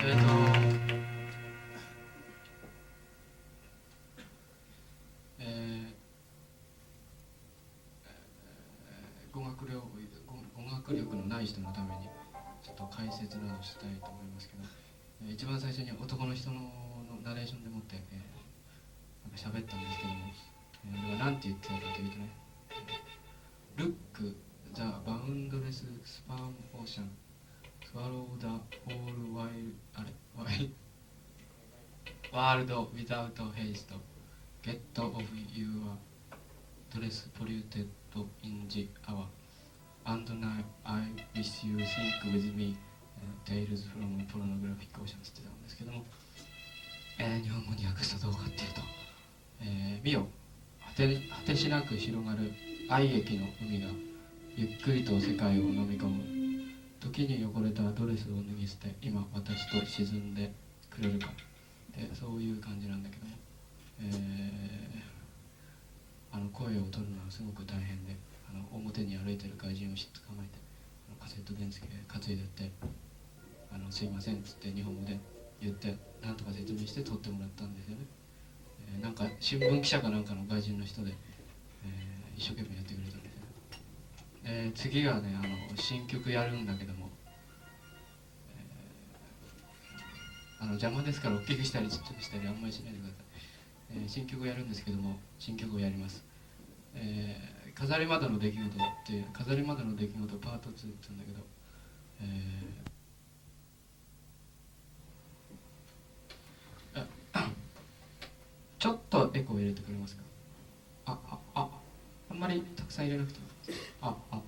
えっ、ー、とえー、語学力語学力のない人のためにちょっと解説などしたいと思いますけど一番最初に男の人のナレーションでもって、えー、なんか喋ったんですけども、えー、なんて言ってたかというとね「ルック、ザ the boundless シャン」swallow the whole wild あれ wild world without haste get of your dress polluted in the hour and now I wish you think with me uh, Tales from Pornographic Ocean ってたんですけども、えー日本語に訳すとどうかっていうと「えー見よ果て果てしなく広がる愛液の海がゆっくりと世界を飲み込む時に汚れたドレスを脱ぎ捨て今私と沈んでくれるか」でそういう感じなんだけども、えーあの声を取るのはすごく大変であの表に歩いてる外人をしっ捕まえてあのカセット電池担いでって「あのすいません」っつって日本語で言ってなんとか説明して撮ってもらったんですよね、えーなんか新聞記者かなんかの外人の人で、えー一生懸命やってくれたんですよね。で次はねあの新曲やるんだけども、えーあの邪魔ですから大きくしたりちっちゃくしたりあんまりしないでください。えー新曲をやるんですけども新曲をやります、えー飾り窓の出来事っていう飾り窓の出来事パート2って言うんだけど、えー ちょっとエコー入れてくれますか？ああああんまりたくさん入れなくても。ああ。